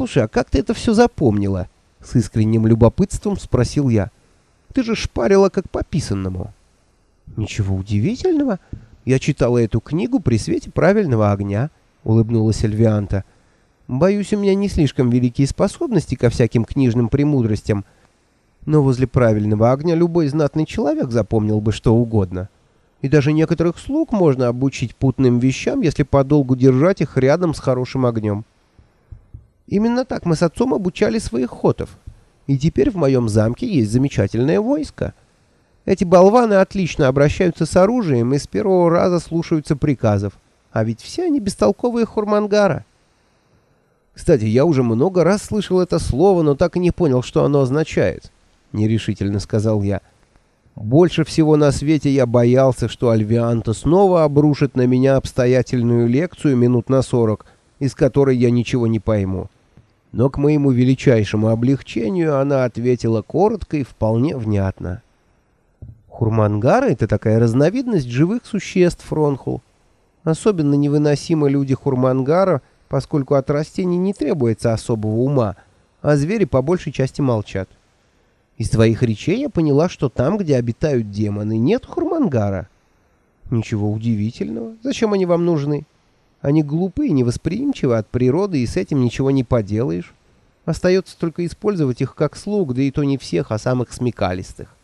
«Слушай, а как ты это все запомнила?» — с искренним любопытством спросил я. «Ты же шпарила как по писанному». «Ничего удивительного. Я читала эту книгу при свете правильного огня», — улыбнулась Эльвианта. «Боюсь, у меня не слишком великие способности ко всяким книжным премудростям, но возле правильного огня любой знатный человек запомнил бы что угодно. И даже некоторых слуг можно обучить путным вещам, если подолгу держать их рядом с хорошим огнем». Именно так мы с отцом обучали своих хотов. И теперь в моем замке есть замечательное войско. Эти болваны отлично обращаются с оружием и с первого раза слушаются приказов. А ведь все они бестолковые хурмангара. Кстати, я уже много раз слышал это слово, но так и не понял, что оно означает. Нерешительно сказал я. Больше всего на свете я боялся, что Альвианта снова обрушит на меня обстоятельную лекцию минут на сорок, из которой я ничего не пойму. Но к моему величайшему облегчению она ответила коротко и вполне внятно. Хурмангары — это такая разновидность живых существ, Фронхул. Особенно невыносимы люди Хурмангара, поскольку от растений не требуется особого ума, а звери по большей части молчат. Из твоих речей я поняла, что там, где обитают демоны, нет Хурмангара. Ничего удивительного. Зачем они вам нужны? Они глупы и невосприимчивы от природы, и с этим ничего не поделаешь. Остается только использовать их как слуг, да и то не всех, а самых смекалистых.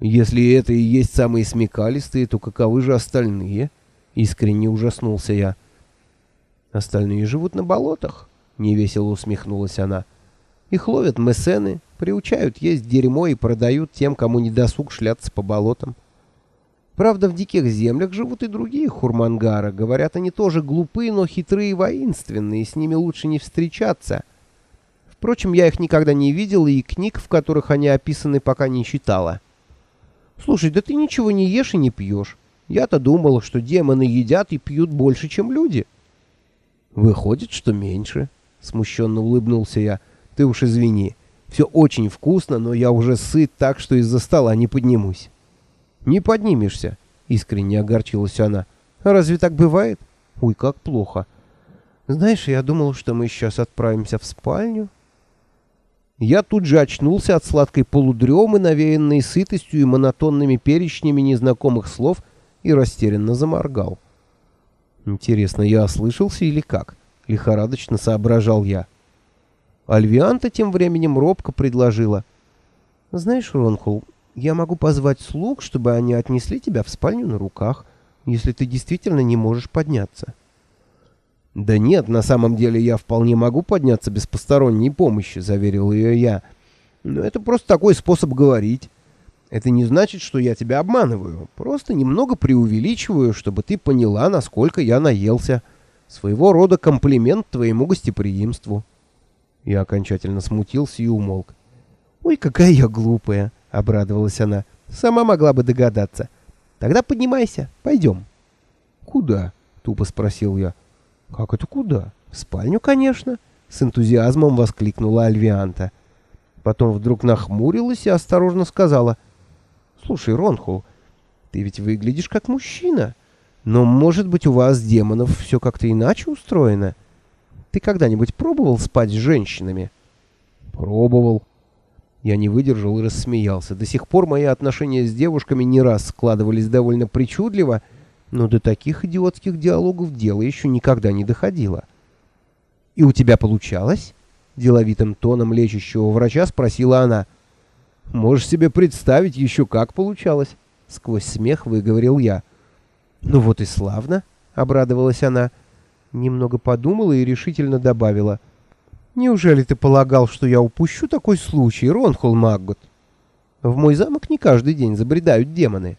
Если это и есть самые смекалистые, то каковы же остальные? Искренне ужаснулся я. Остальные живут на болотах, невесело усмехнулась она. Их ловят мессены, приучают есть дерьмо и продают тем, кому не досуг шляться по болотам. Правда, в диких землях живут и другие хурмангары. Говорят, они тоже глупые, но хитрые и воинственные, с ними лучше не встречаться. Впрочем, я их никогда не видел, и книг, в которых они описаны, пока не читала. Слушай, да ты ничего не ешь и не пьешь. Я-то думал, что демоны едят и пьют больше, чем люди. Выходит, что меньше. Смущенно улыбнулся я. Ты уж извини. Все очень вкусно, но я уже сыт так, что из-за стола не поднимусь. «Не поднимешься», — искренне огорчилась она. «А разве так бывает? Ой, как плохо. Знаешь, я думал, что мы сейчас отправимся в спальню». Я тут же очнулся от сладкой полудремы, навеянной сытостью и монотонными перечнями незнакомых слов, и растерянно заморгал. Интересно, я ослышался или как? Лихорадочно соображал я. Альвианта тем временем робко предложила. «Знаешь, Ронхул, я могу позвать слуг, чтобы они отнесли тебя в спальню на руках, если ты действительно не можешь подняться. Да нет, на самом деле я вполне могу подняться без посторонней помощи, заверил ее я. Но это просто такой способ говорить. Это не значит, что я тебя обманываю. Просто немного преувеличиваю, чтобы ты поняла, насколько я наелся. Своего рода комплимент твоему гостеприимству. Я окончательно смутился и умолк. Ой, какая я глупая. — обрадовалась она. «Сама могла бы догадаться. Тогда поднимайся, пойдем». «Куда?» — тупо спросил я. «Как это куда?» «В спальню, конечно», — с энтузиазмом воскликнула Альвианта. Потом вдруг нахмурилась и осторожно сказала. «Слушай, Ронхул, ты ведь выглядишь как мужчина. Но, может быть, у вас, демонов, все как-то иначе устроено? Ты когда-нибудь пробовал спать с женщинами?» «Пробовал», я не выдержал и рассмеялся. До сих пор мои отношения с девушками не раз складывались довольно причудливо, но до таких идиотских диалогов дело еще никогда не доходило. «И у тебя получалось?» — деловитым тоном лечащего врача спросила она. «Можешь себе представить, еще как получалось?» — сквозь смех выговорил я. «Ну вот и славно!» — обрадовалась она. Немного подумала и решительно добавила — Неужели ты полагал, что я упущу такой случай, Ронхол Маггот? В мой замок не каждый день забредают демоны.